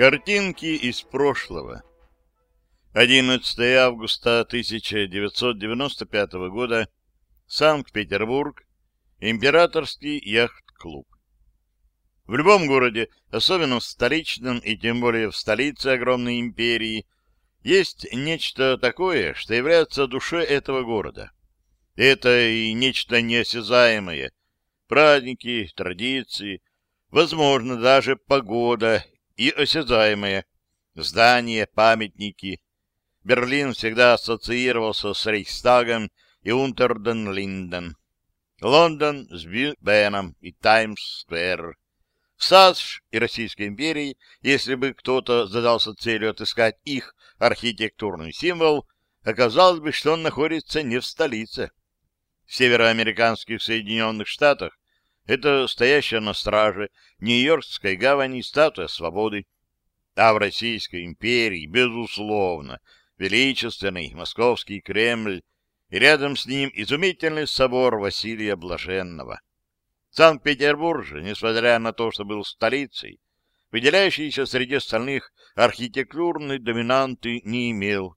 Картинки из прошлого. 11 августа 1995 года. Санкт-Петербург. Императорский яхт-клуб. В любом городе, особенно в столичном и тем более в столице огромной империи, есть нечто такое, что является душой этого города. Это и нечто неосязаемое. Праздники, традиции, возможно, даже погода и осязаемое. Здания, памятники. Берлин всегда ассоциировался с Рейхстагом и Унтерден-Линден. Лондон с Беном и Таймс-сквер. В САСШ и Российской империи, если бы кто-то задался целью отыскать их архитектурный символ, оказалось бы, что он находится не в столице. В североамериканских Соединенных Штатах это стоящая на страже Нью-Йоркской гавани статуя свободы. А в Российской империи, безусловно, величественный московский Кремль и рядом с ним изумительный собор Василия Блаженного. Санкт-Петербург же, несмотря на то, что был столицей, выделяющийся среди остальных архитектурной доминанты не имел.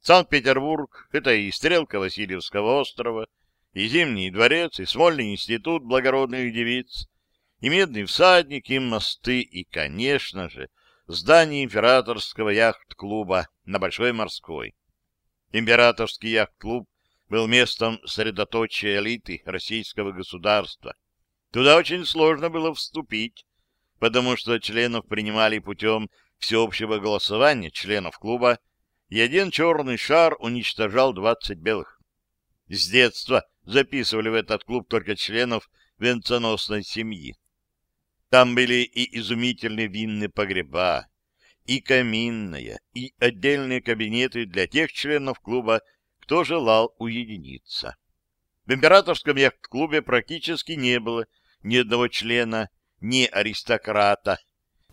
Санкт-Петербург — это и стрелка Васильевского острова, и Зимний дворец, и Смольный институт благородных девиц, и Медный всадник, и мосты, и, конечно же, здание императорского яхт-клуба на Большой Морской. Императорский яхт-клуб был местом средоточия элиты российского государства. Туда очень сложно было вступить, потому что членов принимали путем всеобщего голосования членов клуба, и один черный шар уничтожал 20 белых. С детства записывали в этот клуб только членов венценосной семьи. Там были и изумительные винные погреба, и каминная, и отдельные кабинеты для тех членов клуба, кто желал уединиться. В императорском яхт-клубе практически не было ни одного члена, ни аристократа.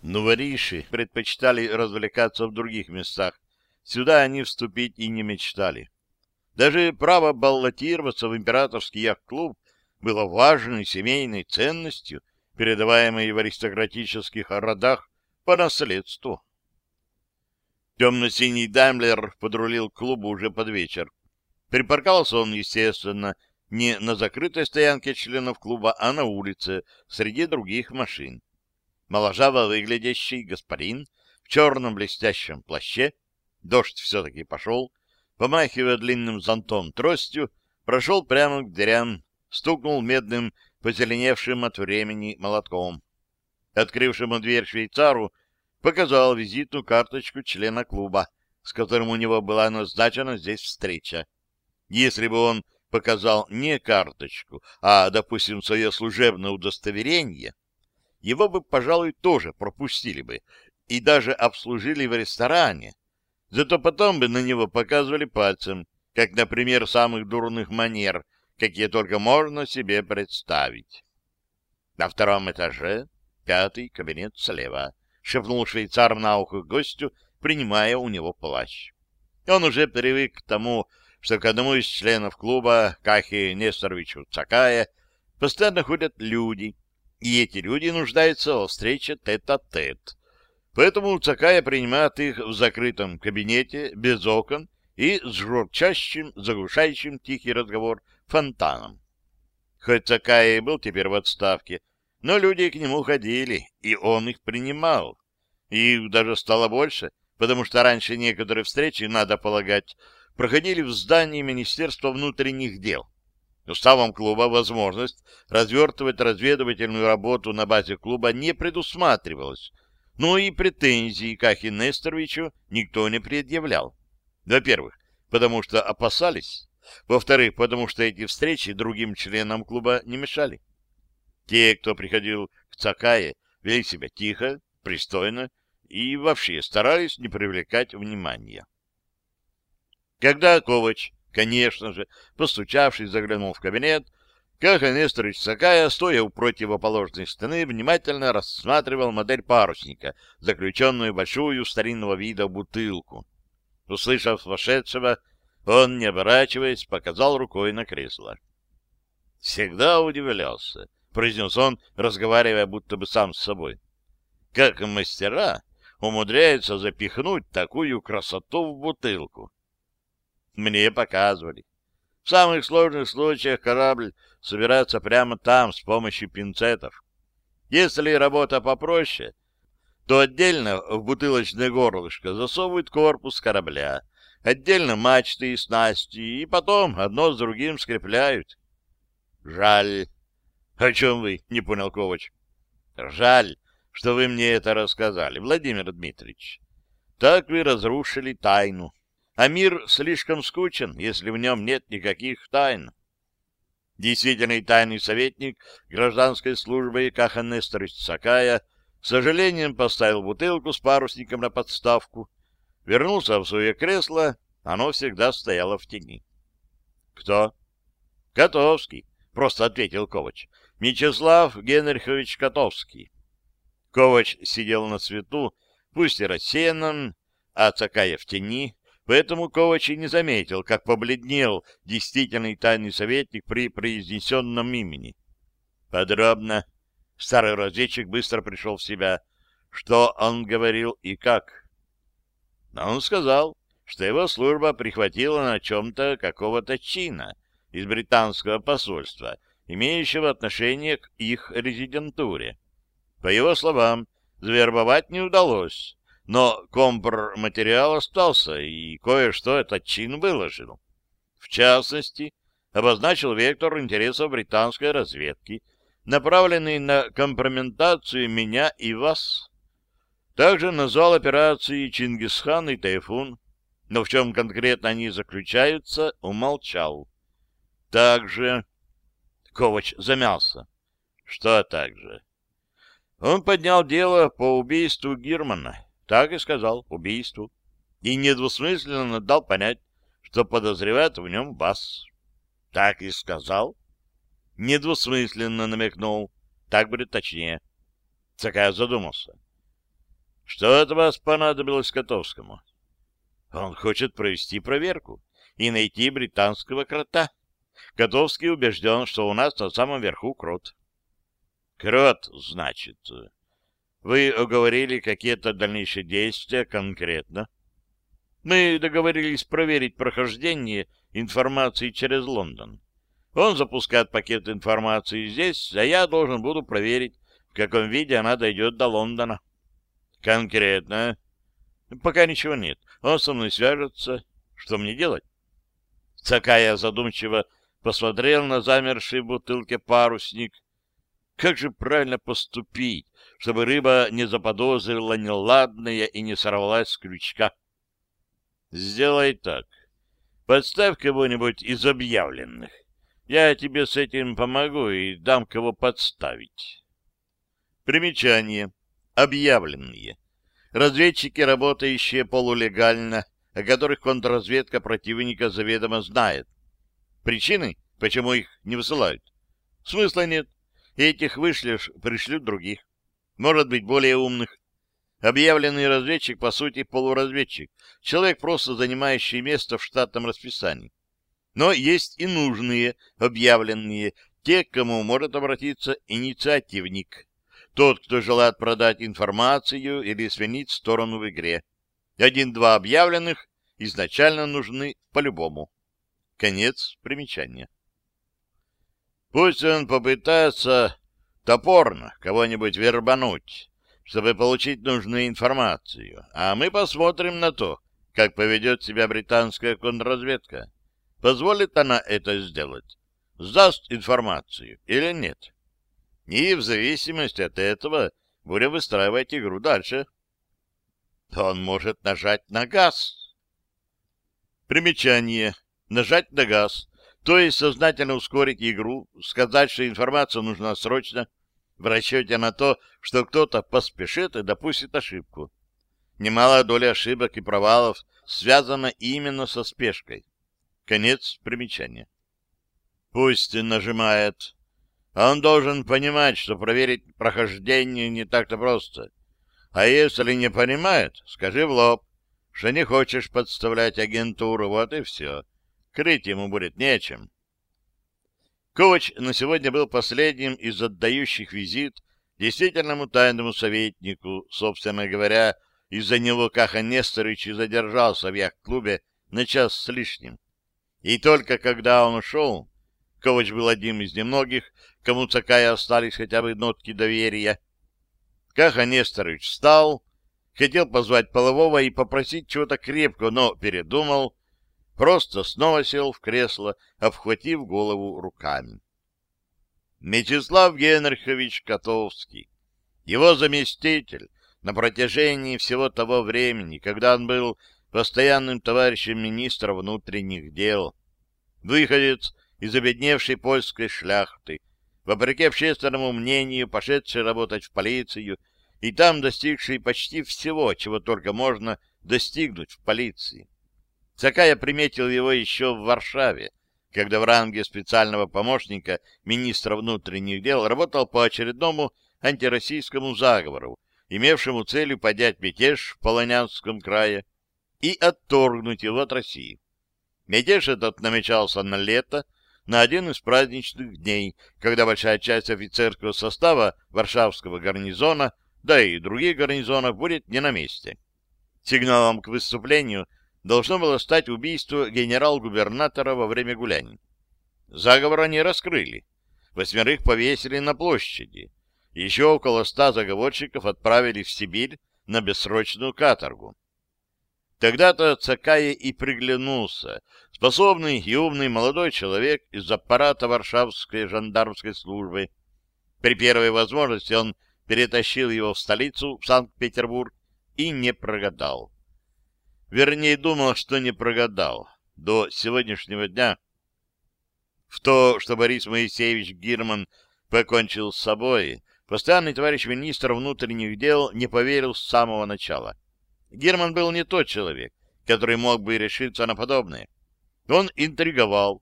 Но вариши предпочитали развлекаться в других местах. Сюда они вступить и не мечтали. Даже право баллотироваться в императорский яхт-клуб было важной семейной ценностью, передаваемой в аристократических родах по наследству. Темно-синий Даймлер подрулил к клубу уже под вечер. Припарковался он, естественно, не на закрытой стоянке членов клуба, а на улице, среди других машин. Моложаво выглядящий господин в черном блестящем плаще, дождь все-таки пошел, помахивая длинным зонтом тростью, прошел прямо к дверям, стукнул медным, позеленевшим от времени молотком. Открывшему дверь швейцару показал визитную карточку члена клуба, с которым у него была назначена здесь встреча. Если бы он показал не карточку, а, допустим, свое служебное удостоверение, его бы, пожалуй, тоже пропустили бы и даже обслужили в ресторане, Зато потом бы на него показывали пальцем, как, например, самых дурных манер, какие только можно себе представить. На втором этаже, пятый кабинет слева, шепнул швейцар на ухо гостю, принимая у него плащ. Он уже привык к тому, что к одному из членов клуба, Кахи Несторовичу Цакая, постоянно ходят люди, и эти люди нуждаются во встрече тет-а-тет. -тет. Поэтому Цакая принимает их в закрытом кабинете, без окон и с журчащим, заглушающим тихий разговор фонтаном. Хоть Цакая и был теперь в отставке, но люди к нему ходили, и он их принимал. И их даже стало больше, потому что раньше некоторые встречи, надо полагать, проходили в здании Министерства внутренних дел. Уставом клуба возможность развертывать разведывательную работу на базе клуба не предусматривалась, но и претензий к Ахе Несторовичу никто не предъявлял. Во-первых, потому что опасались. Во-вторых, потому что эти встречи другим членам клуба не мешали. Те, кто приходил к Цакае, вели себя тихо, пристойно и вообще старались не привлекать внимания. Когда Ковач, конечно же, постучавшись, заглянул в кабинет, Каха Несторович Сакая, стоя у противоположной стены, внимательно рассматривал модель парусника, заключенную большую старинного вида бутылку. Услышав вошедшего, он, не оборачиваясь, показал рукой на кресло. «Всегда удивлялся», — произнес он, разговаривая будто бы сам с собой. «Как мастера умудряется запихнуть такую красоту в бутылку. Мне показывали. В самых сложных случаях корабль собирается прямо там с помощью пинцетов. Если работа попроще, то отдельно в бутылочное горлышко засовывают корпус корабля, отдельно мачты и снасти, и потом одно с другим скрепляют. Жаль. О чем вы? Не понял Ковач. Жаль, что вы мне это рассказали, Владимир Дмитриевич. Так вы разрушили тайну. А мир слишком скучен, если в нем нет никаких тайн. Действительный тайный советник гражданской службы Каха Несторович Сакая с сожалением поставил бутылку с парусником на подставку, вернулся в свое кресло, оно всегда стояло в тени. — Кто? — Котовский, — просто ответил Ковач. — Мечислав Генрихович Котовский. Ковач сидел на свету, пусть и рассеянном, а Цакая в тени, поэтому Ковач и не заметил, как побледнел действительный тайный советник при произнесенном имени. Подробно. Старый разведчик быстро пришел в себя. Что он говорил и как? Он сказал, что его служба прихватила на чем-то какого-то чина из британского посольства, имеющего отношение к их резидентуре. По его словам, завербовать не удалось, но компр-материал остался, и кое-что этот чин выложил. В частности, обозначил вектор интересов британской разведки, направленный на компрометацию меня и вас. Также назвал операции «Чингисхан» и «Тайфун», но в чем конкретно они заключаются, умолчал. Также... Ковач замялся. Что также? Он поднял дело по убийству Гирмана. Так и сказал, убийству. И недвусмысленно дал понять, что подозревает в нем вас. Так и сказал. Недвусмысленно намекнул. Так будет точнее. Цакая задумался. Что от вас понадобилось Котовскому? Он хочет провести проверку и найти британского крота. Котовский убежден, что у нас на самом верху крот. Крот, значит. Вы оговорили какие-то дальнейшие действия конкретно? Мы договорились проверить прохождение информации через Лондон. Он запускает пакет информации здесь, а я должен буду проверить, в каком виде она дойдет до Лондона. Конкретно? Пока ничего нет. Он со мной свяжется. Что мне делать? Цакая задумчиво посмотрел на замерший в бутылке парусник как же правильно поступить, чтобы рыба не заподозрила неладное и не сорвалась с крючка? Сделай так. Подставь кого-нибудь из объявленных. Я тебе с этим помогу и дам кого подставить. Примечание. Объявленные. Разведчики, работающие полулегально, о которых контрразведка противника заведомо знает. Причины, почему их не высылают? Смысла нет. Этих вышлешь, пришлют других. Может быть, более умных. Объявленный разведчик, по сути, полуразведчик. Человек, просто занимающий место в штатном расписании. Но есть и нужные, объявленные, те, к кому может обратиться инициативник. Тот, кто желает продать информацию или сменить сторону в игре. Один-два объявленных изначально нужны по-любому. Конец примечания. Пусть он попытается топорно кого-нибудь вербануть, чтобы получить нужную информацию, а мы посмотрим на то, как поведет себя британская контрразведка. Позволит она это сделать? Сдаст информацию или нет? И в зависимости от этого будем выстраивать игру дальше. Он может нажать на газ. Примечание. Нажать на газ то есть сознательно ускорить игру, сказать, что информация нужна срочно, в расчете на то, что кто-то поспешит и допустит ошибку. Немалая доля ошибок и провалов связана именно со спешкой. Конец примечания. Пусть нажимает. Он должен понимать, что проверить прохождение не так-то просто. А если не понимает, скажи в лоб, что не хочешь подставлять агентуру, вот и все. Крыть ему будет нечем. Ковач на сегодня был последним из отдающих визит действительному тайному советнику, собственно говоря, из-за него Каха Несторыч и задержался в яхт-клубе на час с лишним. И только когда он ушел, Ковач был одним из немногих, кому Цакая остались хотя бы нотки доверия, Каха Несторыч встал, хотел позвать Полового и попросить чего-то крепкого, но передумал, просто снова сел в кресло, обхватив голову руками. Мячеслав Генрихович Котовский, его заместитель на протяжении всего того времени, когда он был постоянным товарищем министра внутренних дел, выходец из обедневшей польской шляхты, вопреки общественному мнению, пошедший работать в полицию и там достигший почти всего, чего только можно достигнуть в полиции. Цакая приметил его еще в Варшаве, когда в ранге специального помощника министра внутренних дел работал по очередному антироссийскому заговору, имевшему целью поднять мятеж в Полонянском крае и отторгнуть его от России. Мятеж этот намечался на лето, на один из праздничных дней, когда большая часть офицерского состава Варшавского гарнизона, да и других гарнизонов, будет не на месте. Сигналом к выступлению должно было стать убийство генерал-губернатора во время гуляний. Заговор они раскрыли. Восьмерых повесили на площади. Еще около ста заговорщиков отправили в Сибирь на бессрочную каторгу. Тогда-то Цакае и приглянулся, способный и умный молодой человек из аппарата Варшавской жандармской службы. При первой возможности он перетащил его в столицу, в Санкт-Петербург, и не прогадал. Вернее, думал, что не прогадал. До сегодняшнего дня в то, что Борис Моисеевич Гирман покончил с собой, постоянный товарищ министра внутренних дел не поверил с самого начала. Герман был не тот человек, который мог бы решиться на подобное. Он интриговал.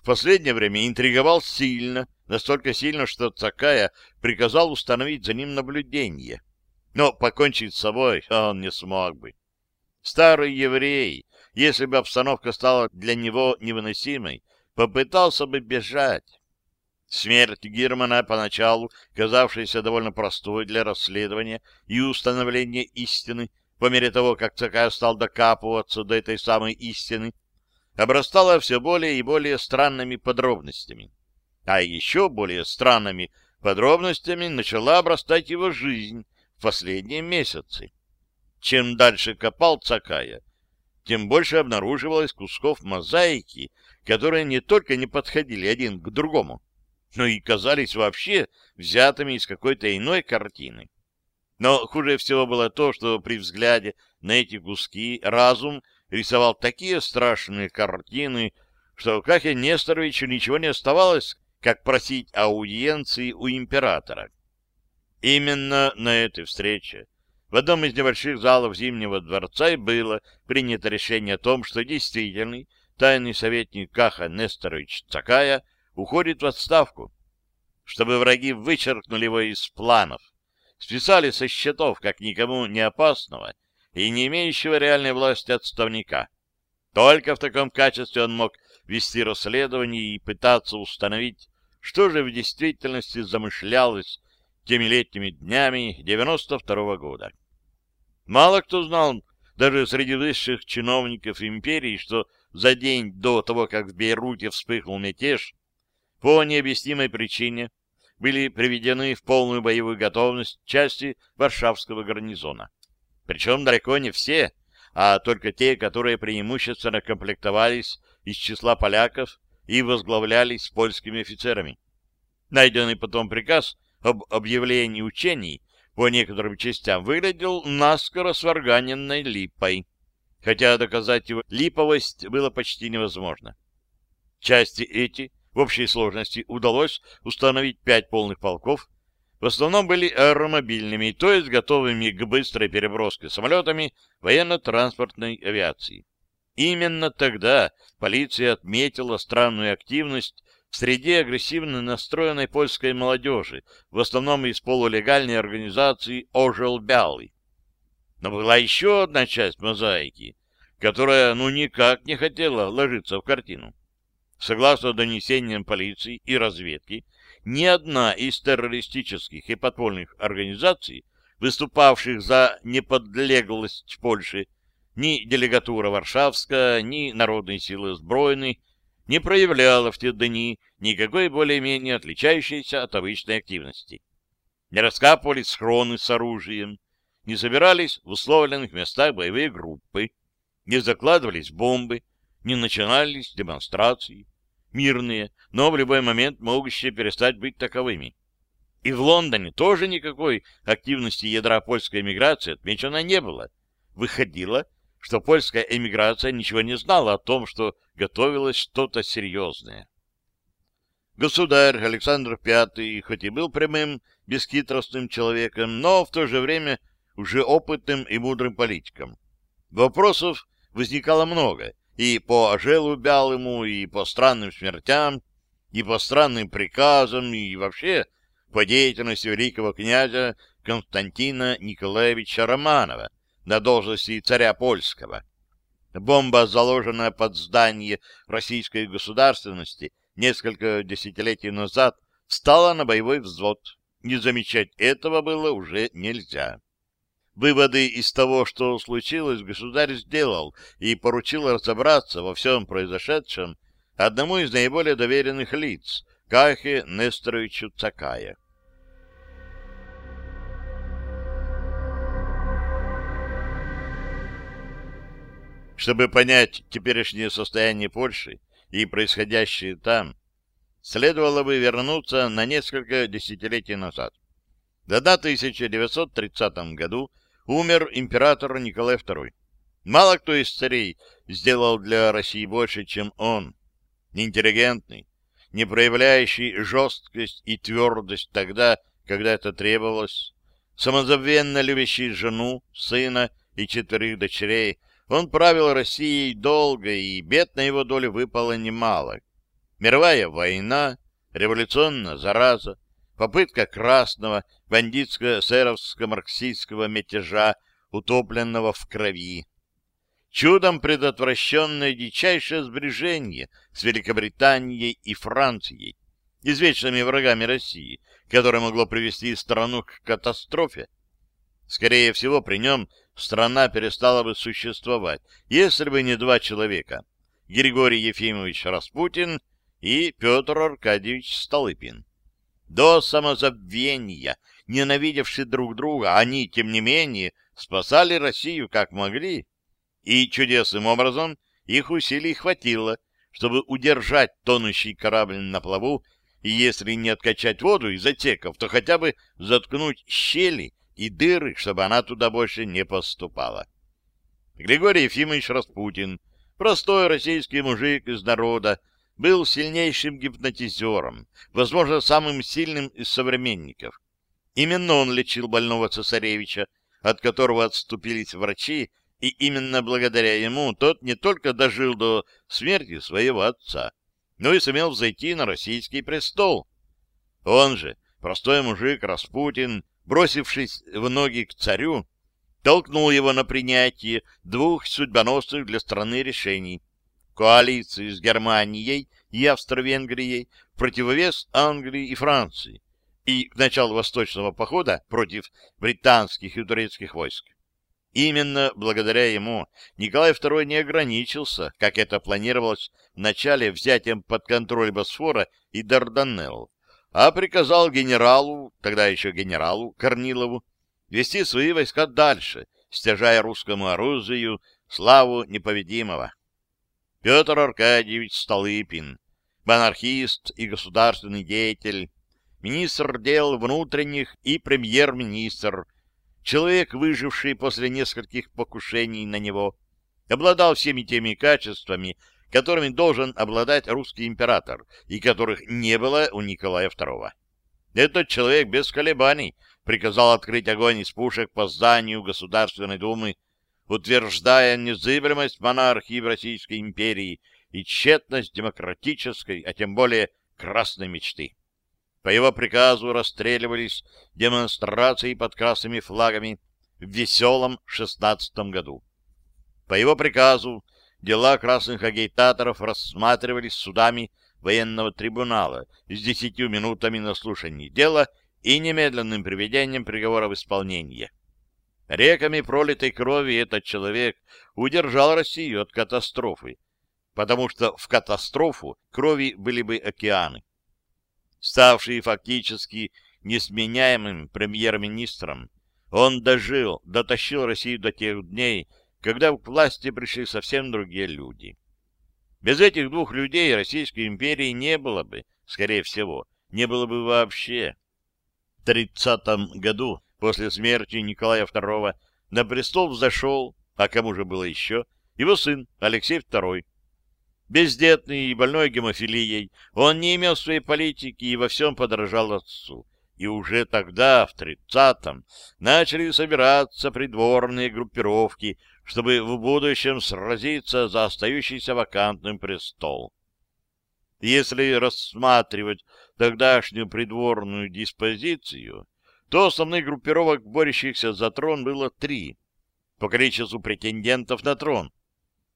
В последнее время интриговал сильно, настолько сильно, что Цакая приказал установить за ним наблюдение. Но покончить с собой он не смог бы. Старый еврей, если бы обстановка стала для него невыносимой, попытался бы бежать. Смерть Германа, поначалу казавшаяся довольно простой для расследования и установления истины, по мере того, как ЦК стал докапываться до этой самой истины, обрастала все более и более странными подробностями. А еще более странными подробностями начала обрастать его жизнь в последние месяцы. Чем дальше копал Цакая, тем больше обнаруживалось кусков мозаики, которые не только не подходили один к другому, но и казались вообще взятыми из какой-то иной картины. Но хуже всего было то, что при взгляде на эти куски разум рисовал такие страшные картины, что Кахе Несторовичу ничего не оставалось, как просить аудиенции у императора. Именно на этой встрече в одном из небольших залов Зимнего дворца и было принято решение о том, что действительный тайный советник Каха Несторович Цакая уходит в отставку, чтобы враги вычеркнули его из планов, списали со счетов как никому не опасного и не имеющего реальной власти отставника. Только в таком качестве он мог вести расследование и пытаться установить, что же в действительности замышлялось теми летними днями 92 -го года. Мало кто знал, даже среди высших чиновников империи, что за день до того, как в Бейруте вспыхнул мятеж, по необъяснимой причине были приведены в полную боевую готовность части Варшавского гарнизона. Причем далеко не все, а только те, которые преимущественно комплектовались из числа поляков и возглавлялись польскими офицерами. Найденный потом приказ об объявлении учений по некоторым частям выглядел наскоро сварганенной липой, хотя доказать его липовость было почти невозможно. Части эти в общей сложности удалось установить пять полных полков, в основном были аэромобильными, то есть готовыми к быстрой переброске самолетами военно-транспортной авиации. Именно тогда полиция отметила странную активность в среде агрессивно настроенной польской молодежи, в основном из полулегальной организации «Ожил Бялый». Но была еще одна часть мозаики, которая ну никак не хотела ложиться в картину. Согласно донесениям полиции и разведки, ни одна из террористических и подпольных организаций выступавших за неподлеглость Польши, ни делегатура Варшавская, ни народные силы сбройны не проявляла в те дни никакой более-менее отличающейся от обычной активности. Не раскапывались схроны с оружием, не собирались в условленных местах боевые группы, не закладывались бомбы, не начинались демонстрации, мирные, но в любой момент могущие перестать быть таковыми. И в Лондоне тоже никакой активности ядра польской эмиграции отмечено не было. Выходило, что польская эмиграция ничего не знала о том, что готовилось что-то серьезное. Государь Александр V, хоть и был прямым, бесхитростным человеком, но в то же время уже опытным и мудрым политиком. Вопросов возникало много, и по Ажелу Бялому, и по странным смертям, и по странным приказам, и вообще по деятельности великого князя Константина Николаевича Романова, на должности царя польского. Бомба, заложенная под здание российской государственности несколько десятилетий назад, встала на боевой взвод. Не замечать этого было уже нельзя. Выводы из того, что случилось, государь сделал и поручил разобраться во всем произошедшем одному из наиболее доверенных лиц, Кахе Несторовичу Цакая. Чтобы понять теперешнее состояние Польши и происходящее там, следовало бы вернуться на несколько десятилетий назад. В 1930 году умер император Николай II. Мало кто из царей сделал для России больше, чем он. Интеллигентный, не проявляющий жесткость и твердость тогда, когда это требовалось, самозабвенно любящий жену, сына и четверых дочерей, он правил Россией долго, и бед на его долю выпало немало. Мировая война, революционная зараза, попытка красного бандитско-сэровско-марксистского мятежа, утопленного в крови. Чудом предотвращенное дичайшее сближение с Великобританией и Францией, извечными врагами России, которое могло привести страну к катастрофе. Скорее всего, при нем страна перестала бы существовать, если бы не два человека — Григорий Ефимович Распутин и Петр Аркадьевич Столыпин. До самозабвения, ненавидевшие друг друга, они, тем не менее, спасали Россию как могли, и чудесным образом их усилий хватило, чтобы удержать тонущий корабль на плаву и, если не откачать воду из отсеков, то хотя бы заткнуть щели и дыры, чтобы она туда больше не поступала. Григорий Ефимович Распутин, простой российский мужик из народа, был сильнейшим гипнотизером, возможно, самым сильным из современников. Именно он лечил больного цесаревича, от которого отступились врачи, и именно благодаря ему тот не только дожил до смерти своего отца, но и сумел взойти на российский престол. Он же, простой мужик Распутин, бросившись в ноги к царю, толкнул его на принятие двух судьбоносных для страны решений — коалиции с Германией и Австро-Венгрией в противовес Англии и Франции и к началу восточного похода против британских и турецких войск. Именно благодаря ему Николай II не ограничился, как это планировалось в начале взятием под контроль Босфора и Дарданелл, а приказал генералу, тогда еще генералу Корнилову, вести свои войска дальше, стяжая русскому оружию славу неповедимого. Петр Аркадьевич Столыпин, монархист и государственный деятель, министр дел внутренних и премьер-министр, человек, выживший после нескольких покушений на него, обладал всеми теми качествами, которыми должен обладать русский император, и которых не было у Николая II. Этот человек без колебаний приказал открыть огонь из пушек по зданию Государственной Думы, утверждая незыблемость монархии в Российской империи и тщетность демократической, а тем более красной мечты. По его приказу расстреливались демонстрации под красными флагами в веселом шестнадцатом году. По его приказу дела красных агитаторов рассматривались судами военного трибунала с десятью минутами на слушание дела и немедленным приведением приговора в исполнение. Реками пролитой крови этот человек удержал Россию от катастрофы, потому что в катастрофу крови были бы океаны. Ставший фактически несменяемым премьер-министром, он дожил, дотащил Россию до тех дней, когда к власти пришли совсем другие люди. Без этих двух людей Российской империи не было бы, скорее всего, не было бы вообще. В 30 году, после смерти Николая II, на престол взошел, а кому же было еще, его сын Алексей II. Бездетный и больной гемофилией, он не имел своей политики и во всем подражал отцу. И уже тогда, в тридцатом, начали собираться придворные группировки, чтобы в будущем сразиться за остающийся вакантным престол. Если рассматривать тогдашнюю придворную диспозицию, то основных группировок, борющихся за трон, было три по количеству претендентов на трон.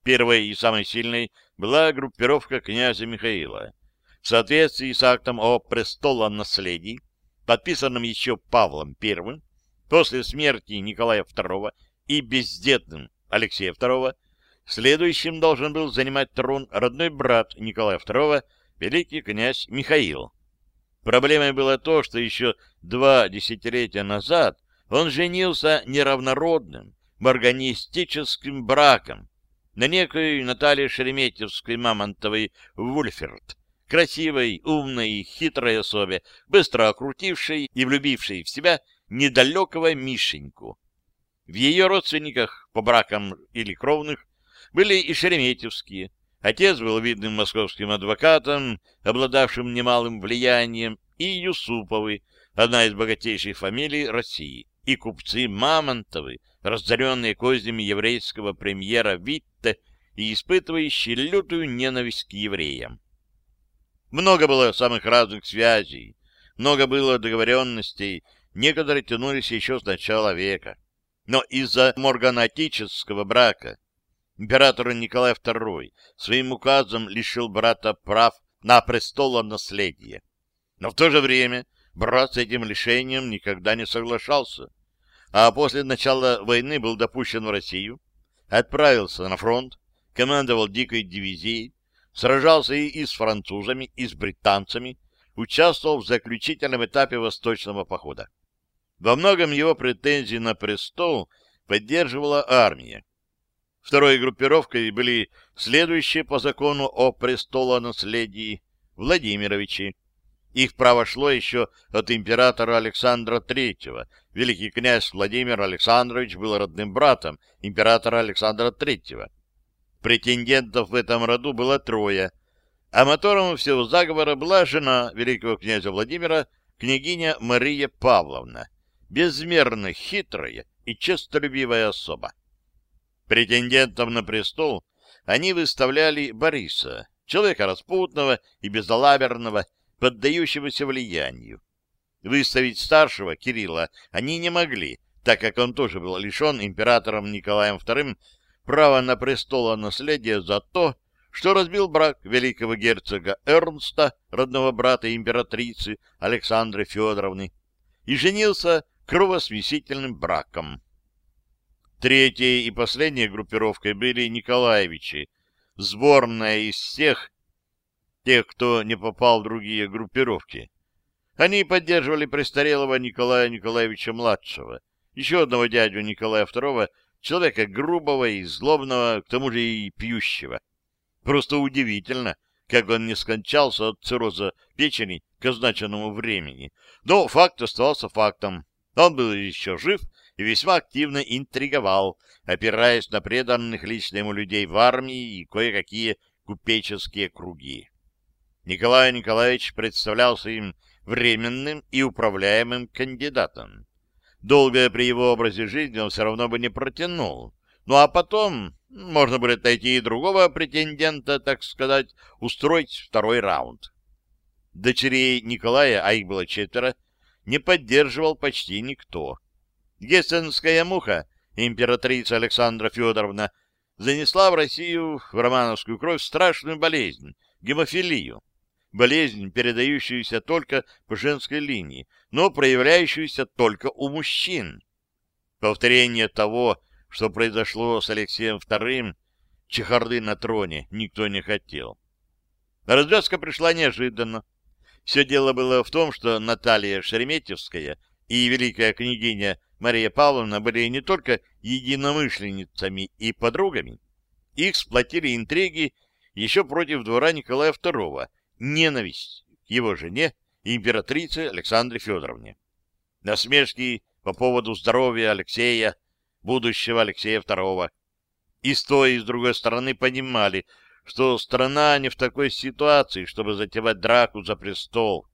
Первой и самой сильной была группировка князя Михаила. В соответствии с актом о престолонаследии, подписанным еще Павлом I, после смерти Николая II и бездетным Алексея II, следующим должен был занимать трон родной брат Николая II, великий князь Михаил. Проблемой было то, что еще два десятилетия назад он женился неравнородным, морганистическим браком на некой Наталье Шереметьевской Мамонтовой Вульферт, красивой, умной и хитрой особе, быстро окрутившей и влюбившей в себя недалекого Мишеньку. В ее родственниках, по бракам или кровных, были и Шереметьевские. Отец был видным московским адвокатом, обладавшим немалым влиянием, и Юсуповы, одна из богатейших фамилий России, и купцы Мамонтовы, разоренные кознями еврейского премьера Витте и испытывающие лютую ненависть к евреям. Много было самых разных связей, много было договоренностей, некоторые тянулись еще с начала века. Но из-за морганатического брака император Николай II своим указом лишил брата прав на престолонаследие. Но в то же время брат с этим лишением никогда не соглашался а после начала войны был допущен в Россию, отправился на фронт, командовал дикой дивизией, сражался и с французами, и с британцами, участвовал в заключительном этапе Восточного похода. Во многом его претензии на престол поддерживала армия. Второй группировкой были следующие по закону о престолонаследии Владимировичи, их право шло еще от императора Александра III. Великий князь Владимир Александрович был родным братом императора Александра III. Претендентов в этом роду было трое, а мотором всего заговора была жена великого князя Владимира, княгиня Мария Павловна, безмерно хитрая и честолюбивая особа. Претендентом на престол они выставляли Бориса, человека распутного и безалаберного, поддающегося влиянию. Выставить старшего, Кирилла, они не могли, так как он тоже был лишен императором Николаем II права на престолонаследие за то, что разбил брак великого герцога Эрнста, родного брата императрицы Александры Федоровны, и женился кровосмесительным браком. Третьей и последней группировкой были Николаевичи, сборная из всех, тех, кто не попал в другие группировки. Они поддерживали престарелого Николая Николаевича-младшего, еще одного дядю Николая II, человека грубого и злобного, к тому же и пьющего. Просто удивительно, как он не скончался от цирроза печени к означенному времени. Но факт оставался фактом. Он был еще жив и весьма активно интриговал, опираясь на преданных лично ему людей в армии и кое-какие купеческие круги. Николай Николаевич представлялся им временным и управляемым кандидатом. Долго при его образе жизни он все равно бы не протянул. Ну а потом можно будет найти и другого претендента, так сказать, устроить второй раунд. Дочерей Николая, а их было четверо, не поддерживал почти никто. Гессенская муха, императрица Александра Федоровна, занесла в Россию в романовскую кровь страшную болезнь — гемофилию болезнь, передающуюся только по женской линии, но проявляющуюся только у мужчин. Повторение того, что произошло с Алексеем II, чехарды на троне никто не хотел. Развязка пришла неожиданно. Все дело было в том, что Наталья Шереметьевская и великая княгиня Мария Павловна были не только единомышленницами и подругами, их сплотили интриги еще против двора Николая II, ненависть к его жене, императрице Александре Федоровне. Насмешки по поводу здоровья Алексея, будущего Алексея II. И с той, и с другой стороны понимали, что страна не в такой ситуации, чтобы затевать драку за престол.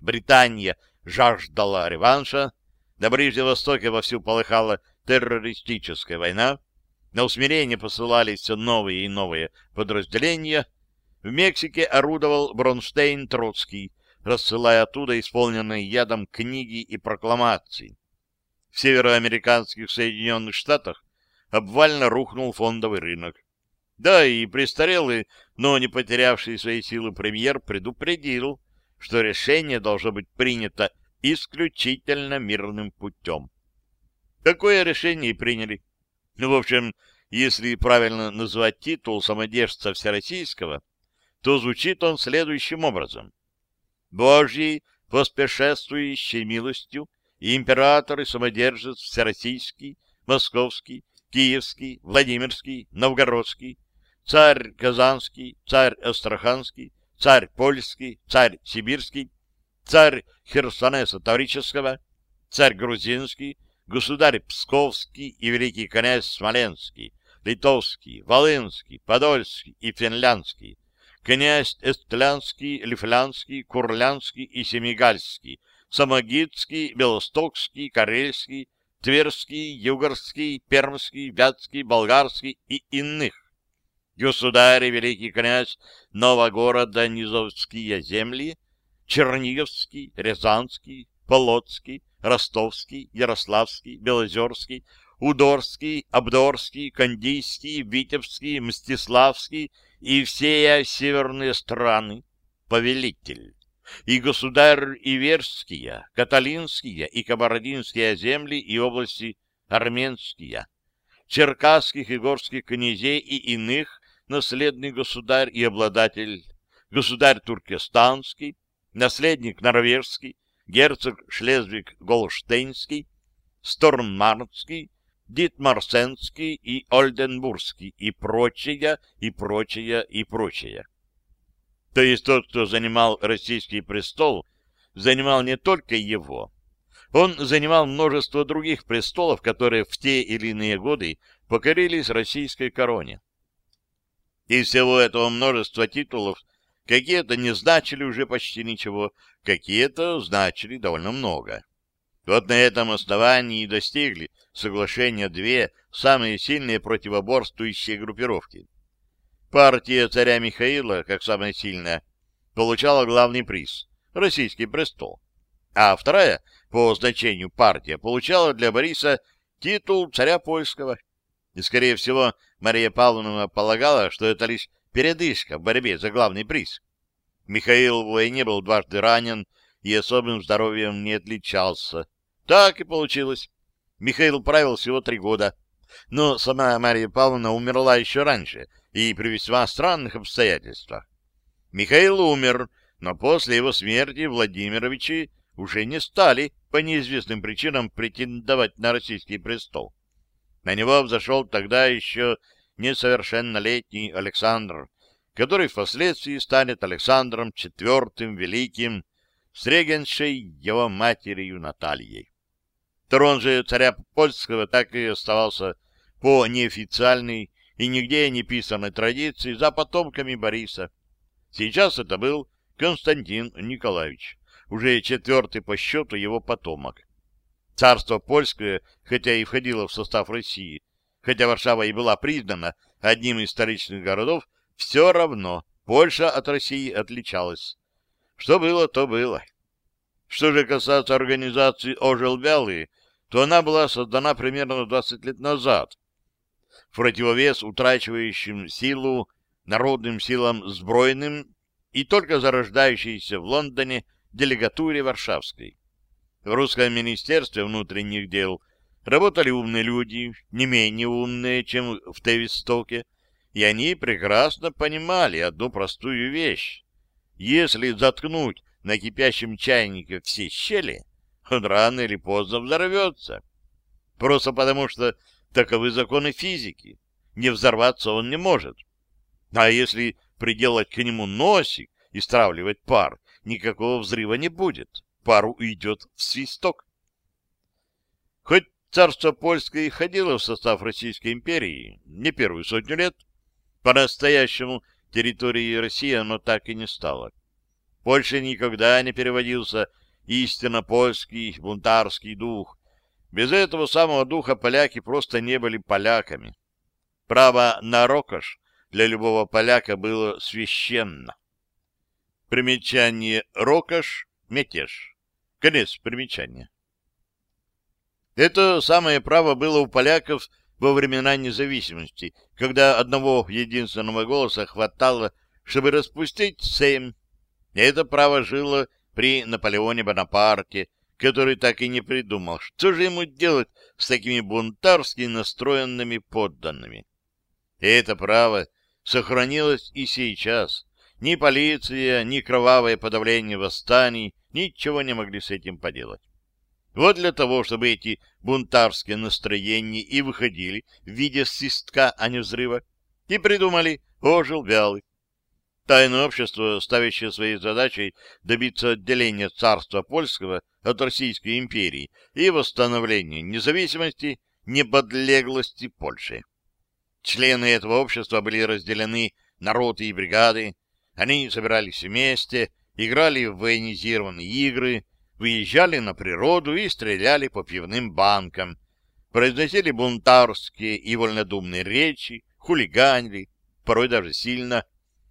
Британия жаждала реванша, на Ближнем Востоке вовсю полыхала террористическая война, на усмирение посылались все новые и новые подразделения. В Мексике орудовал Бронштейн Троцкий, рассылая оттуда исполненные ядом книги и прокламации. В североамериканских Соединенных Штатах обвально рухнул фондовый рынок. Да, и престарелый, но не потерявший свои силы премьер предупредил, что решение должно быть принято исключительно мирным путем. Такое решение и приняли. Ну, в общем, если правильно называть титул самодержца Всероссийского, то звучит он следующим образом. Божьей поспешествующей милостью император и самодержец Всероссийский, Московский, Киевский, Владимирский, Новгородский, царь Казанский, царь Астраханский, царь Польский, царь Сибирский, царь Херсонеса Таврического, царь Грузинский, государь Псковский и великий князь Смоленский, Литовский, Волынский, Подольский и Финляндский, князь Эстлянский, Лифлянский, Курлянский и Семигальский, Самогитский, Белостокский, Карельский, Тверский, Югорский, Пермский, Вятский, Болгарский и иных. Государь и великий князь Новогорода Низовские земли, Черниговский, Рязанский, Полоцкий, Ростовский, Ярославский, Белозерский, Удорский, Абдорский, Кандийский, Витебский, Мстиславский и все северные страны, повелитель, и государь Иверские, Каталинские и Кабардинские земли и области армянские, черкасских и горских князей и иных наследный государь и обладатель, государь туркестанский, наследник норвежский, герцог Шлезвиг-Голштейнский, Стормарский, Дитмарсенский и Ольденбургский и прочее, и прочее, и прочее. То есть тот, кто занимал российский престол, занимал не только его. Он занимал множество других престолов, которые в те или иные годы покорились российской короне. Из всего этого множества титулов какие-то не значили уже почти ничего, какие-то значили довольно много. Вот на этом основании и достигли соглашения две самые сильные противоборствующие группировки. Партия царя Михаила, как самая сильная, получала главный приз — российский престол, а вторая, по значению партия, получала для Бориса титул царя польского. И, скорее всего, Мария Павловна полагала, что это лишь передышка в борьбе за главный приз. Михаил в войне был дважды ранен и особым здоровьем не отличался. Так и получилось. Михаил правил всего три года, но сама Мария Павловна умерла еще раньше и при весьма странных обстоятельствах. Михаил умер, но после его смерти Владимировичи уже не стали по неизвестным причинам претендовать на российский престол. На него взошел тогда еще несовершеннолетний Александр, который впоследствии станет Александром IV Великим с регеншей его матерью Натальей. Трон же царя польского так и оставался по неофициальной и нигде не писанной традиции за потомками Бориса. Сейчас это был Константин Николаевич, уже четвертый по счету его потомок. Царство польское, хотя и входило в состав России, хотя Варшава и была признана одним из столичных городов, все равно Польша от России отличалась. Что было, то было. Что же касается организации «Ожил Вялый», то она была создана примерно 20 лет назад, в противовес утрачивающим силу народным силам сбройным и только зарождающейся в Лондоне делегатуре Варшавской. В русском министерстве внутренних дел работали умные люди, не менее умные, чем в Тевистоке, и они прекрасно понимали одну простую вещь. Если заткнуть на кипящем чайнике все щели, он рано или поздно взорвется. Просто потому, что таковы законы физики. Не взорваться он не может. А если приделать к нему носик и стравливать пар, никакого взрыва не будет. Пар уйдет в свисток. Хоть царство польское и ходило в состав Российской империи не первую сотню лет, по-настоящему территории России оно так и не стало. Польша никогда не переводился истинно польский бунтарский дух. Без этого самого духа поляки просто не были поляками. Право на рокош для любого поляка было священно. Примечание рокош — мятеж. Конец примечания. Это самое право было у поляков во времена независимости, когда одного единственного голоса хватало, чтобы распустить Сейм. Это право жило при Наполеоне Бонапарте, который так и не придумал, что же ему делать с такими бунтарски настроенными подданными. И это право сохранилось и сейчас. Ни полиция, ни кровавое подавление восстаний ничего не могли с этим поделать. Вот для того, чтобы эти бунтарские настроения и выходили в виде свистка, а не взрыва, и придумали «Ожил вялый». Тайное общество, ставящее своей задачей добиться отделения царства польского от Российской империи и восстановления независимости, неподлеглости Польши. Члены этого общества были разделены на роты и бригады, они собирались вместе, играли в военизированные игры, выезжали на природу и стреляли по пивным банкам, произносили бунтарские и вольнодумные речи, хулиганили, порой даже сильно,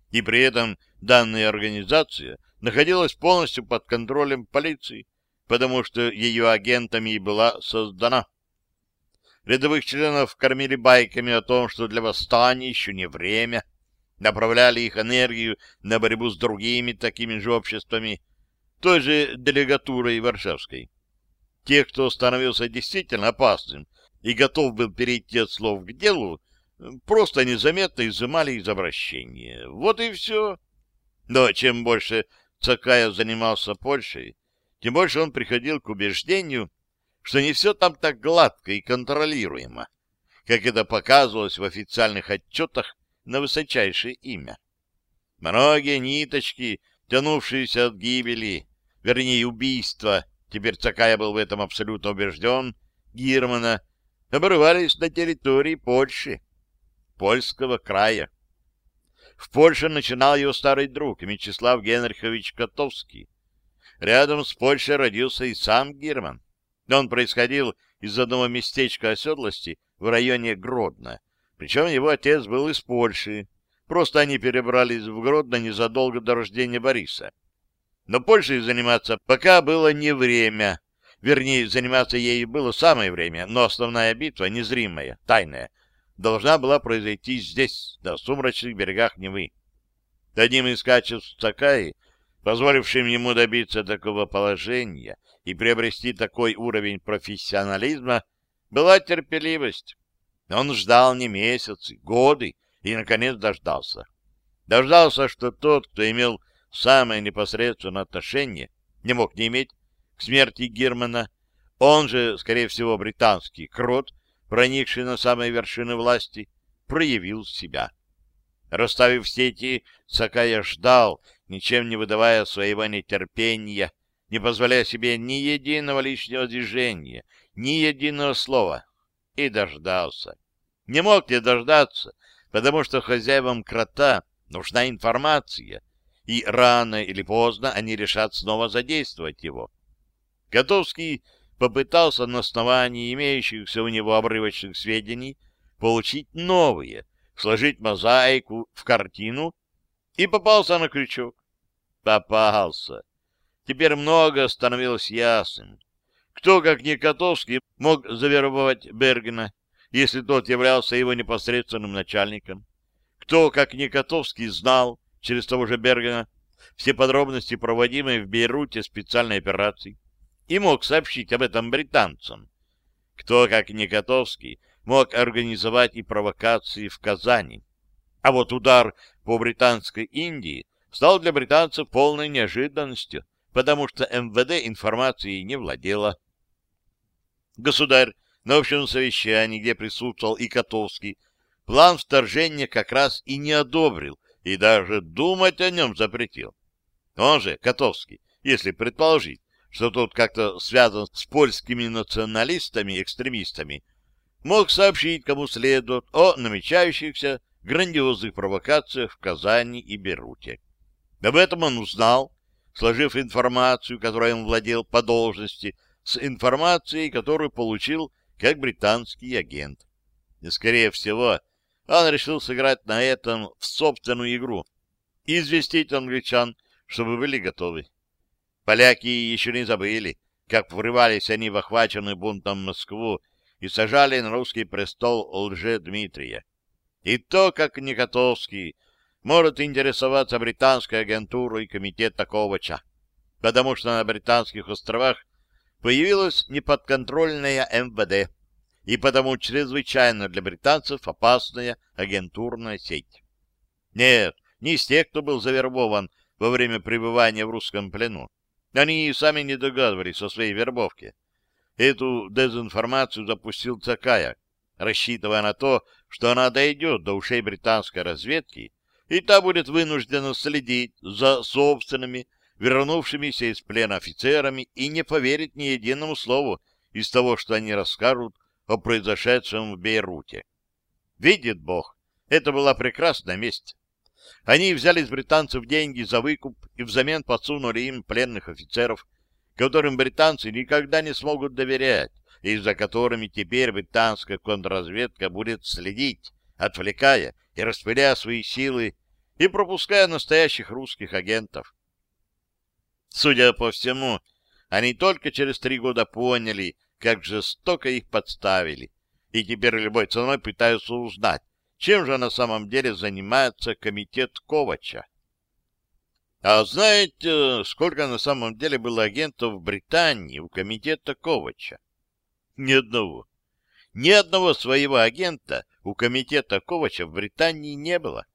и при этом данная организация находилась полностью под контролем полиции, потому что ее агентами и была создана. Рядовых членов кормили байками о том, что для восстания еще не время, направляли их энергию на борьбу с другими такими же обществами, той же делегатурой Варшавской. Тех, кто становился действительно опасным и готов был перейти от слов к делу, просто незаметно изымали из обращения. Вот и все. Но чем больше Цакаев занимался Польшей, тем больше он приходил к убеждению, что не все там так гладко и контролируемо, как это показывалось в официальных отчетах на высочайшее имя. Многие ниточки, тянувшиеся от гибели, вернее убийства, теперь Цакая был в этом абсолютно убежден, Гирмана, обрывались на территории Польши польского края. В Польше начинал его старый друг Мячеслав Генрихович Котовский. Рядом с Польшей родился и сам Герман. Он происходил из одного местечка оседлости в районе Гродно. Причем его отец был из Польши. Просто они перебрались в Гродно незадолго до рождения Бориса. Но Польшей заниматься пока было не время. Вернее, заниматься ей было самое время, но основная битва, незримая, тайная, должна была произойти здесь, на сумрачных берегах Невы. Одним из качеств Цакаи, позволившим ему добиться такого положения и приобрести такой уровень профессионализма, была терпеливость. Он ждал не месяцы, годы, и, наконец, дождался. Дождался, что тот, кто имел самое непосредственное отношение, не мог не иметь к смерти Германа, он же, скорее всего, британский крот, проникший на самые вершины власти, проявил себя. Расставив сети, Сакая ждал, ничем не выдавая своего нетерпения, не позволяя себе ни единого лишнего движения, ни единого слова, и дождался. Не мог не дождаться, потому что хозяевам крота нужна информация, и рано или поздно они решат снова задействовать его. Готовский попытался на основании имеющихся у него обрывочных сведений получить новые, сложить мозаику в картину и попался на крючок. Попался. Теперь много становилось ясным. Кто, как не Котовский, мог завербовать Бергена, если тот являлся его непосредственным начальником? Кто, как не Котовский, знал через того же Бергена, все подробности проводимой в Бейруте специальной операции и мог сообщить об этом британцам. Кто, как не Котовский, мог организовать и провокации в Казани. А вот удар по британской Индии стал для британцев полной неожиданностью, потому что МВД информацией не владела. Государь на общем совещании, где присутствовал и Котовский, план вторжения как раз и не одобрил, и даже думать о нем запретил. Он же, Котовский, если предположить, что тот как-то связан с польскими националистами-экстремистами, мог сообщить кому следует о намечающихся грандиозных провокациях в Казани и Беруте. Об этом он узнал, сложив информацию, которой он владел по должности, с информацией, которую получил как британский агент. И, скорее всего, он решил сыграть на этом в собственную игру и известить англичан, чтобы были готовы. Поляки еще не забыли, как врывались они в охваченную бунтом Москву и сажали на русский престол лже-Дмитрия. И то, как Никотовский может интересоваться британской агентурой комитета Ковача, потому что на британских островах появилась неподконтрольная МВД и потому чрезвычайно для британцев опасная агентурная сеть. Нет, не из тех, кто был завербован во время пребывания в русском плену. Они и сами не догадывались о своей вербовке. Эту дезинформацию запустил Цакая, рассчитывая на то, что она дойдет до ушей британской разведки, и та будет вынуждена следить за собственными вернувшимися из плена офицерами и не поверить ни единому слову из того, что они расскажут о произошедшем в Бейруте. Видит Бог, это была прекрасная месть. Они взяли из британцев деньги за выкуп и взамен подсунули им пленных офицеров, которым британцы никогда не смогут доверять, и за которыми теперь британская контрразведка будет следить, отвлекая и распыляя свои силы и пропуская настоящих русских агентов. Судя по всему, они только через три года поняли, как жестоко их подставили, и теперь любой ценой пытаются узнать, чем же на самом деле занимается комитет Ковача. А знаете, сколько на самом деле было агентов в Британии у комитета Ковача? Ни одного. Ни одного своего агента у комитета Ковача в Британии не было.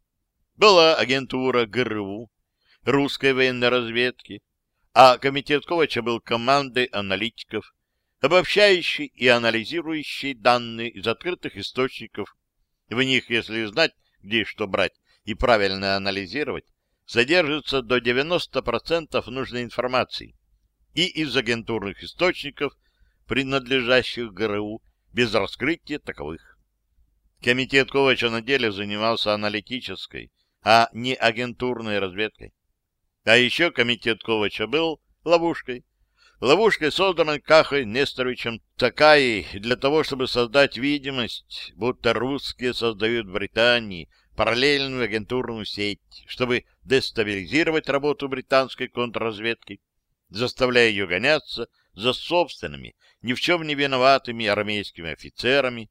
Была агентура ГРУ, русской военной разведки, а комитет Ковача был командой аналитиков, обобщающий и анализирующий данные из открытых источников. В них, если знать, где и что брать, и правильно анализировать, содержится до 90% нужной информации и из агентурных источников, принадлежащих ГРУ, без раскрытия таковых. Комитет Ковача на деле занимался аналитической, а не агентурной разведкой. А еще комитет Ковача был ловушкой. Ловушкой, созданной Кахой Несторовичем Такаей для того, чтобы создать видимость, будто русские создают в Британии параллельную агентурную сеть, чтобы дестабилизировать работу британской контрразведки, заставляя ее гоняться за собственными, ни в чем не виноватыми армейскими офицерами,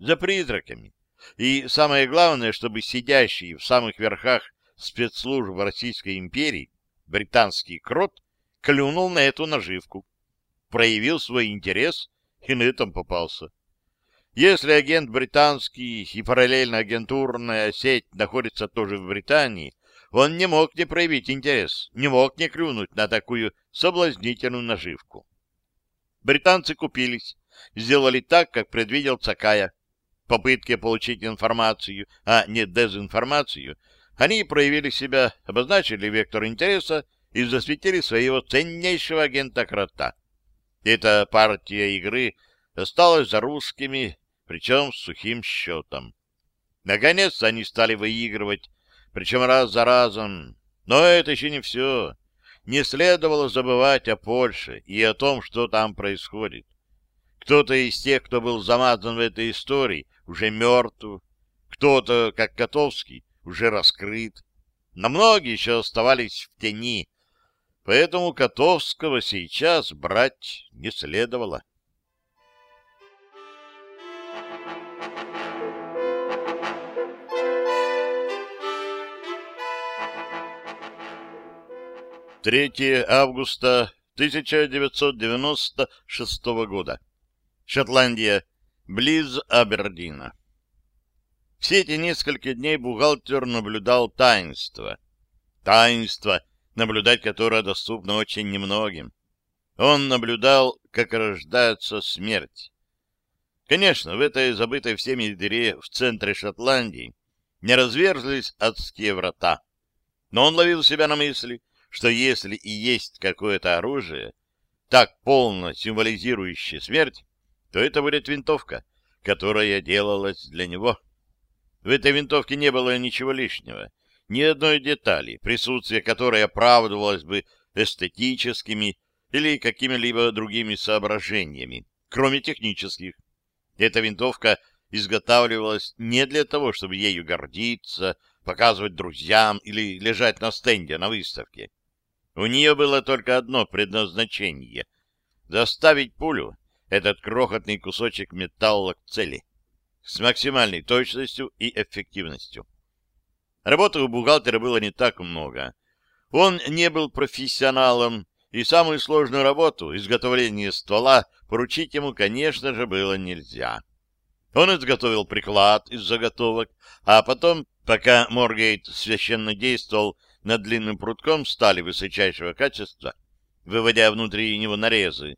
за призраками. И самое главное, чтобы сидящий в самых верхах спецслужб Российской империи британский крот клюнул на эту наживку, проявил свой интерес и на этом попался. Если агент британский и параллельно агентурная сеть находится тоже в Британии, он не мог не проявить интерес, не мог не клюнуть на такую соблазнительную наживку. Британцы купились, сделали так, как предвидел Цакая. Попытки получить информацию, а не дезинформацию, они проявили себя, обозначили вектор интереса и засветили своего ценнейшего агента Крота. Эта партия игры осталась за русскими причем с сухим счетом. Наконец они стали выигрывать, причем раз за разом. Но это еще не все. Не следовало забывать о Польше и о том, что там происходит. Кто-то из тех, кто был замазан в этой истории, уже мертв. Кто-то, как Котовский, уже раскрыт. Но многие еще оставались в тени. Поэтому Котовского сейчас брать не следовало. 3 августа 1996 года. Шотландия, близ Абердина. Все эти несколько дней бухгалтер наблюдал таинство. Таинство, наблюдать которое доступно очень немногим. Он наблюдал, как рождается смерть. Конечно, в этой забытой всеми дыре в центре Шотландии не разверзлись адские врата. Но он ловил себя на мысли, что если и есть какое-то оружие, так полно символизирующее смерть, то это будет винтовка, которая делалась для него. В этой винтовке не было ничего лишнего, ни одной детали, присутствие которой оправдывалось бы эстетическими или какими-либо другими соображениями, кроме технических. Эта винтовка изготавливалась не для того, чтобы ею гордиться, показывать друзьям или лежать на стенде на выставке. У нее было только одно предназначение — доставить пулю, этот крохотный кусочек металла к цели, с максимальной точностью и эффективностью. Работы у бухгалтера было не так много. Он не был профессионалом, и самую сложную работу, изготовление ствола, поручить ему, конечно же, было нельзя. Он изготовил приклад из заготовок, а потом, пока Моргейт священно действовал над длинным прутком стали высочайшего качества, выводя внутри него нарезы,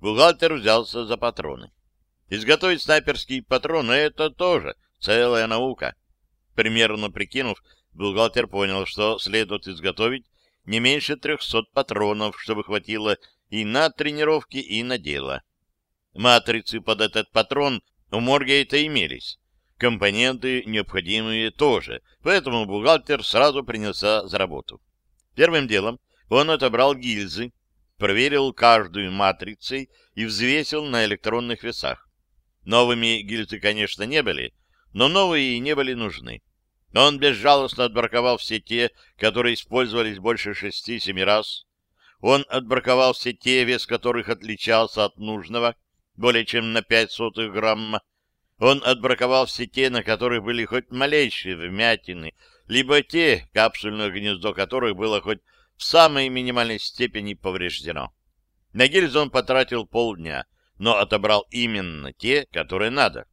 бухгалтер взялся за патроны. Изготовить снайперский патрон — это тоже целая наука. Примерно прикинув, бухгалтер понял, что следует изготовить не меньше трехсот патронов, чтобы хватило и на тренировки, и на дело. Матрицы под этот патрон у Моргейта имелись. Компоненты необходимые тоже, поэтому бухгалтер сразу принялся за работу. Первым делом он отобрал гильзы, проверил каждую матрицей и взвесил на электронных весах. Новыми гильзы, конечно, не были, но новые и не были нужны. Он безжалостно отбраковал все те, которые использовались больше шести-семи раз. Он отбраковал все те, вес которых отличался от нужного более чем на пять сотых грамма. Он отбраковал все те, на которых были хоть малейшие вмятины, либо те, капсульное гнездо которых было хоть в самой минимальной степени повреждено. На гильзу он потратил полдня, но отобрал именно те, которые надо.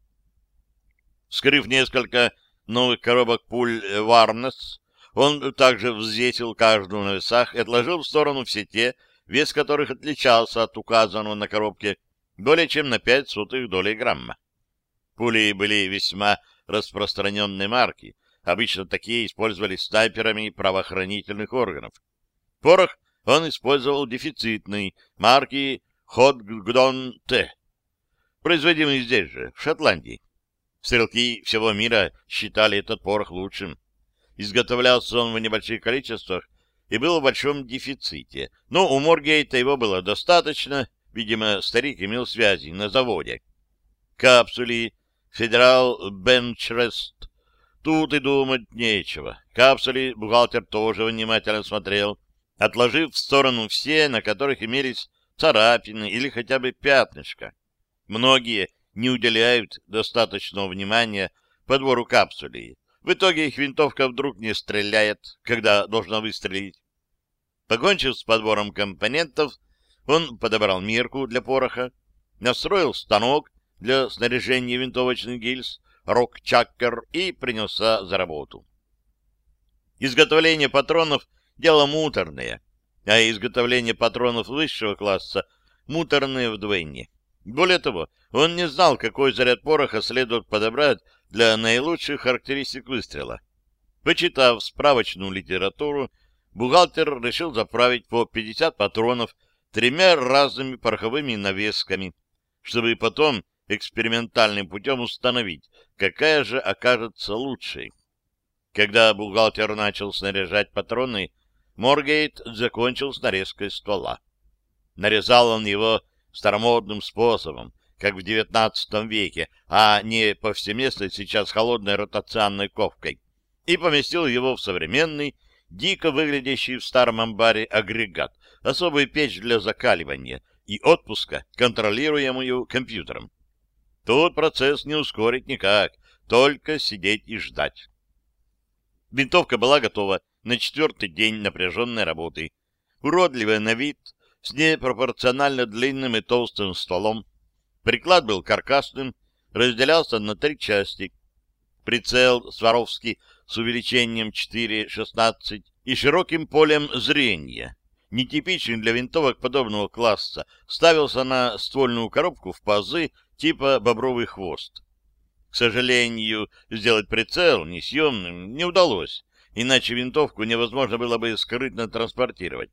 Вскрыв несколько новых коробок пуль Варнес, он также взвесил каждую на весах и отложил в сторону все те, вес которых отличался от указанного на коробке более чем на пять сотых доли грамма. Пули были весьма распространенной марки. Обычно такие использовались снайперами правоохранительных органов. Порох он использовал дефицитный, марки Ходгдон Т, производимый здесь же, в Шотландии. Стрелки всего мира считали этот порох лучшим. Изготовлялся он в небольших количествах и был в большом дефиците. Но у Моргейта его было достаточно, видимо, старик имел связи на заводе. Капсули Федерал Бенчрест. Тут и думать нечего. Капсули бухгалтер тоже внимательно смотрел, отложив в сторону все, на которых имелись царапины или хотя бы пятнышко. Многие не уделяют достаточного внимания подбору капсулей. В итоге их винтовка вдруг не стреляет, когда должна выстрелить. Покончив с подбором компонентов, он подобрал мерку для пороха, настроил станок для снаряжения винтовочных гильз, рок-чаккер и принялся за работу. Изготовление патронов — дело муторное, а изготовление патронов высшего класса — муторное вдвойне. Более того, он не знал, какой заряд пороха следует подобрать для наилучших характеристик выстрела. Почитав справочную литературу, бухгалтер решил заправить по 50 патронов тремя разными пороховыми навесками, чтобы потом экспериментальным путем установить, какая же окажется лучшей. Когда бухгалтер начал снаряжать патроны, Моргейт закончил с нарезкой ствола. Нарезал он его старомодным способом, как в XIX веке, а не повсеместно сейчас холодной ротационной ковкой, и поместил его в современный, дико выглядящий в старом амбаре агрегат, особую печь для закаливания и отпуска, контролируемую компьютером. Тут процесс не ускорить никак, только сидеть и ждать. Винтовка была готова на четвертый день напряженной работы. уродливая на вид, с непропорционально длинным и толстым стволом. Приклад был каркасным, разделялся на три части. Прицел Сваровский с увеличением 4,16 и широким полем зрения, нетипичный для винтовок подобного класса, ставился на ствольную коробку в пазы типа «бобровый хвост». К сожалению, сделать прицел несъемным не удалось, иначе винтовку невозможно было бы скрытно транспортировать.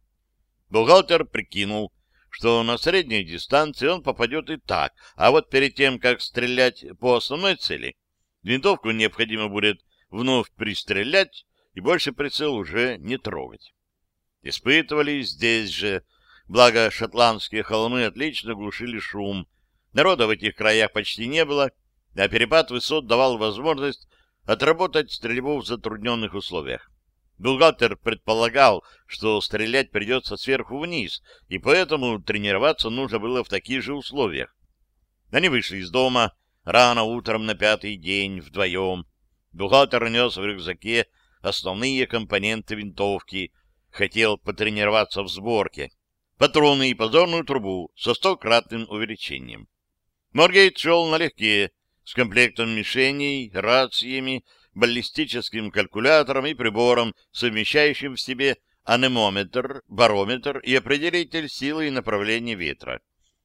Бухгалтер прикинул, что на средней дистанции он попадет и так, а вот перед тем, как стрелять по основной цели, винтовку необходимо будет вновь пристрелять и больше прицел уже не трогать. Испытывали здесь же, благо шотландские холмы отлично глушили шум. Народа в этих краях почти не было, а перепад высот давал возможность отработать стрельбу в затрудненных условиях. Бухгалтер предполагал, что стрелять придется сверху вниз, и поэтому тренироваться нужно было в таких же условиях. Они вышли из дома рано утром на пятый день вдвоем. Бухгалтер нес в рюкзаке основные компоненты винтовки, хотел потренироваться в сборке, патроны и позорную трубу со стократным увеличением. Моргейт шел налегке, с комплектом мишеней, рациями, баллистическим калькулятором и прибором, совмещающим в себе анемометр, барометр и определитель силы и направления ветра.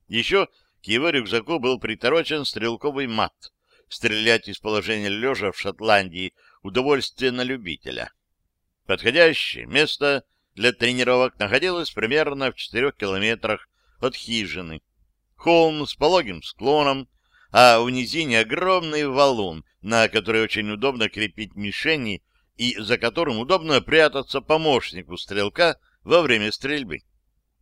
Еще к его рюкзаку был приторочен стрелковый мат. Стрелять из положения лежа в Шотландии — удовольствие на любителя. Подходящее место для тренировок находилось примерно в четырех километрах от хижины. Холм с пологим склоном, а в низине огромный валун, на который очень удобно крепить мишени и за которым удобно прятаться помощнику стрелка во время стрельбы.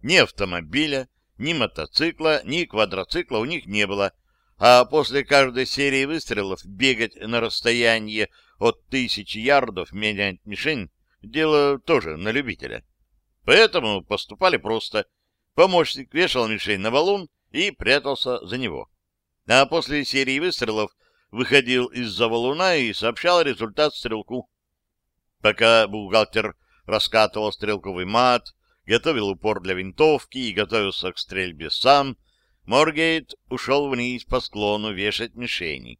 Ни автомобиля, ни мотоцикла, ни квадроцикла у них не было, а после каждой серии выстрелов бегать на расстояние от тысячи ярдов менять мишень — дело тоже на любителя. Поэтому поступали просто. Помощник вешал мишень на валун и прятался за него а после серии выстрелов выходил из-за валуна и сообщал результат стрелку. Пока бухгалтер раскатывал стрелковый мат, готовил упор для винтовки и готовился к стрельбе сам, Моргейт ушел вниз по склону вешать мишени.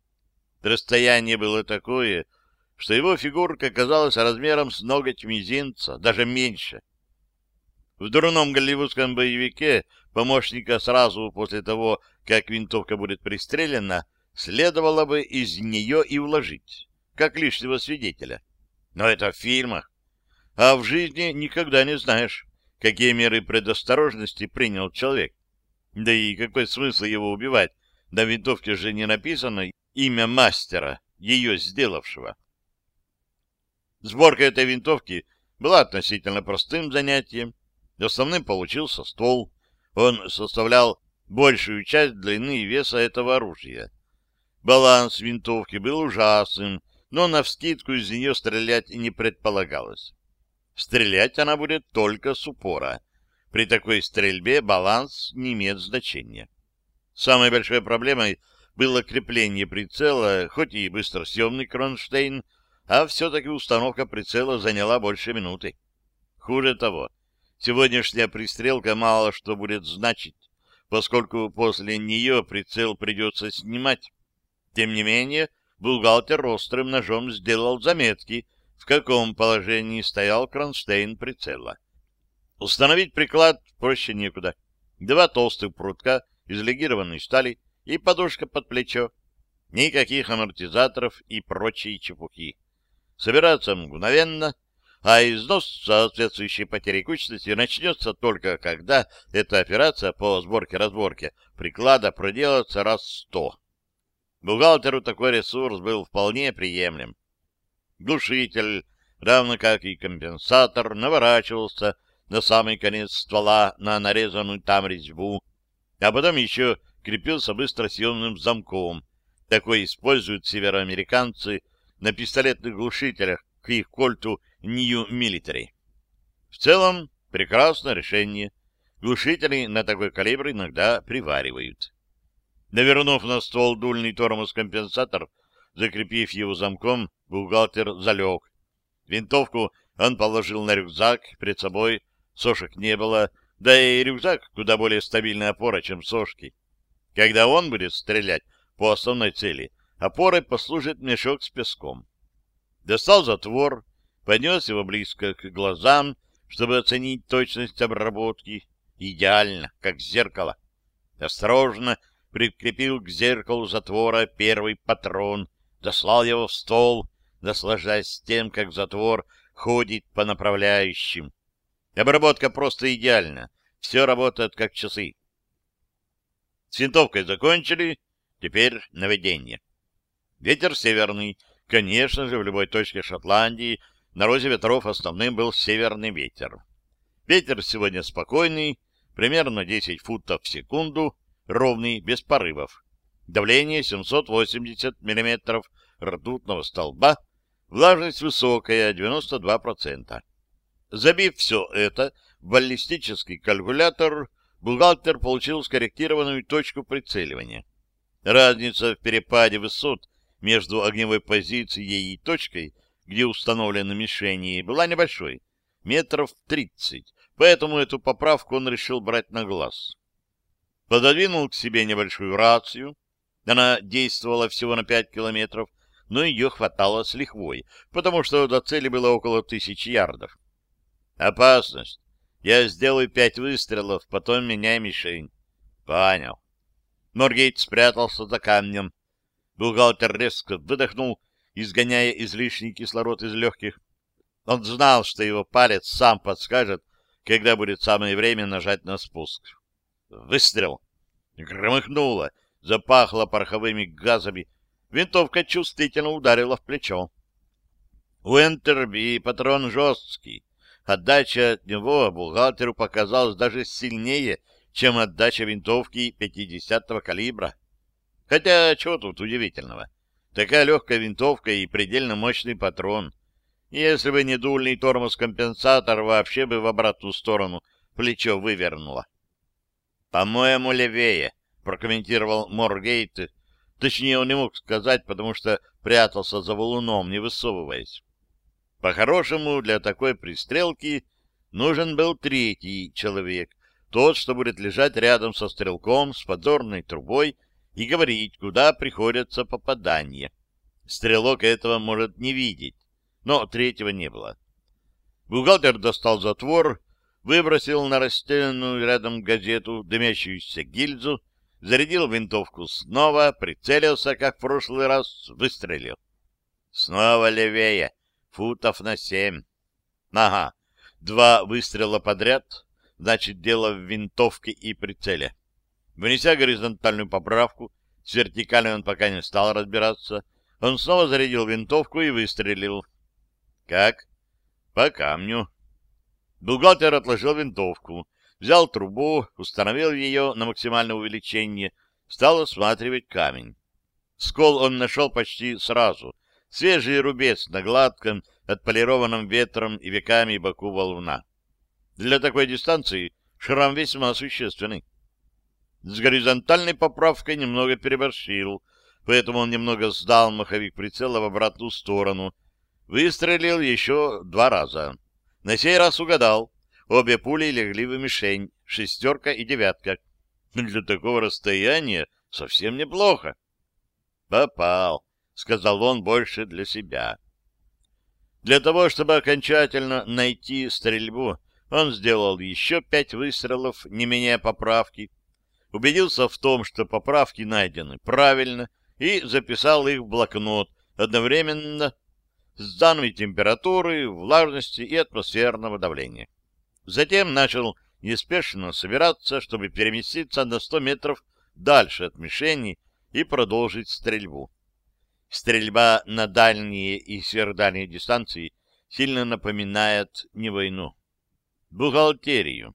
Расстояние было такое, что его фигурка казалась размером с ноготь мизинца, даже меньше. В дурном голливудском боевике помощника сразу после того, как винтовка будет пристрелена, следовало бы из нее и уложить, как лишнего свидетеля. Но это в фильмах. А в жизни никогда не знаешь, какие меры предосторожности принял человек. Да и какой смысл его убивать? На винтовке же не написано имя мастера, ее сделавшего. Сборка этой винтовки была относительно простым занятием. Основным получился ствол. Он составлял большую часть длины и веса этого оружия. Баланс винтовки был ужасным, но навскидку из нее стрелять не предполагалось. Стрелять она будет только с упора. При такой стрельбе баланс не имеет значения. Самой большой проблемой было крепление прицела, хоть и быстросъемный кронштейн, а все-таки установка прицела заняла больше минуты. Хуже того, Сегодняшняя пристрелка мало что будет значить, поскольку после нее прицел придется снимать. Тем не менее, бухгалтер острым ножом сделал заметки, в каком положении стоял кронштейн прицела. Установить приклад проще некуда. Два толстых прутка из легированной стали и подушка под плечо. Никаких амортизаторов и прочей чепухи. Собираться мгновенно — а износ соответствующей потери кучности начнется только когда эта операция по сборке-разборке приклада проделается раз сто. Бухгалтеру такой ресурс был вполне приемлем. Глушитель, равно как и компенсатор, наворачивался на самый конец ствола на нарезанную там резьбу, а потом еще крепился быстросъемным замком. Такой используют североамериканцы на пистолетных глушителях к их кольту New Military. В целом, прекрасное решение. Глушители на такой калибр иногда приваривают. Навернув на ствол дульный тормоз-компенсатор, закрепив его замком, бухгалтер залег. Винтовку он положил на рюкзак перед собой, Сошек не было, да и рюкзак куда более стабильная опора, чем сошки. Когда он будет стрелять по основной цели, опорой послужит мешок с песком. Достал затвор, поднес его близко к глазам, чтобы оценить точность обработки. Идеально, как зеркало. Осторожно прикрепил к зеркалу затвора первый патрон, дослал его в стол, наслаждаясь тем, как затвор ходит по направляющим. Обработка просто идеальна. Все работает как часы. С винтовкой закончили, теперь наведение. Ветер северный. Конечно же, в любой точке Шотландии на розе ветров основным был северный ветер. Ветер сегодня спокойный, примерно 10 футов в секунду, ровный, без порывов. Давление 780 мм ртутного столба, влажность высокая, 92%. Забив все это в баллистический калькулятор, бухгалтер получил скорректированную точку прицеливания. Разница в перепаде высот между огневой позицией и точкой, где установлены мишени, была небольшой, метров 30, поэтому эту поправку он решил брать на глаз. Пододвинул к себе небольшую рацию, она действовала всего на 5 километров, но ее хватало с лихвой, потому что до цели было около тысячи ярдов. Опасность. Я сделаю пять выстрелов, потом меняй мишень. Понял. Моргейт спрятался за камнем. Бухгалтер резко выдохнул, изгоняя излишний кислород из легких. Он знал, что его палец сам подскажет, когда будет самое время нажать на спуск. Выстрел. Громыхнуло, запахло пороховыми газами. Винтовка чувствительно ударила в плечо. У Энтерби патрон жесткий. Отдача от него бухгалтеру показалась даже сильнее, чем отдача винтовки 50-го калибра. Хотя, чего тут удивительного? Такая легкая винтовка и предельно мощный патрон. Если бы не дульный тормоз-компенсатор, вообще бы в обратную сторону плечо вывернуло. «По-моему, левее», — прокомментировал Моргейт. Точнее, он не мог сказать, потому что прятался за валуном, не высовываясь. По-хорошему, для такой пристрелки нужен был третий человек, тот, что будет лежать рядом со стрелком с подзорной трубой и говорить, куда приходятся попадания. Стрелок этого может не видеть, но третьего не было. Бухгалтер достал затвор, выбросил на расстеленную рядом газету дымящуюся гильзу, зарядил винтовку снова, прицелился, как в прошлый раз, выстрелил. Снова левее, футов на семь. Ага, два выстрела подряд, значит, дело в винтовке и прицеле. Внеся горизонтальную поправку, с вертикальной он пока не стал разбираться, он снова зарядил винтовку и выстрелил. Как? По камню. Бухгалтер отложил винтовку, взял трубу, установил ее на максимальное увеличение, стал осматривать камень. Скол он нашел почти сразу — свежий рубец на гладком, отполированном ветром и веками боку волна. Для такой дистанции шрам весьма существенный. С горизонтальной поправкой немного переборщил, поэтому он немного сдал маховик прицела в обратную сторону. Выстрелил еще два раза. На сей раз угадал. Обе пули легли в мишень, шестерка и девятка. Для такого расстояния совсем неплохо. Попал. — сказал он больше для себя. Для того, чтобы окончательно найти стрельбу, он сделал еще пять выстрелов, не меняя поправки, убедился в том, что поправки найдены правильно, и записал их в блокнот одновременно с данными температуры, влажности и атмосферного давления. Затем начал неспешно собираться, чтобы переместиться на 100 метров дальше от мишени и продолжить стрельбу. Стрельба на дальние и сверхдальние дистанции сильно напоминает не войну, бухгалтерию.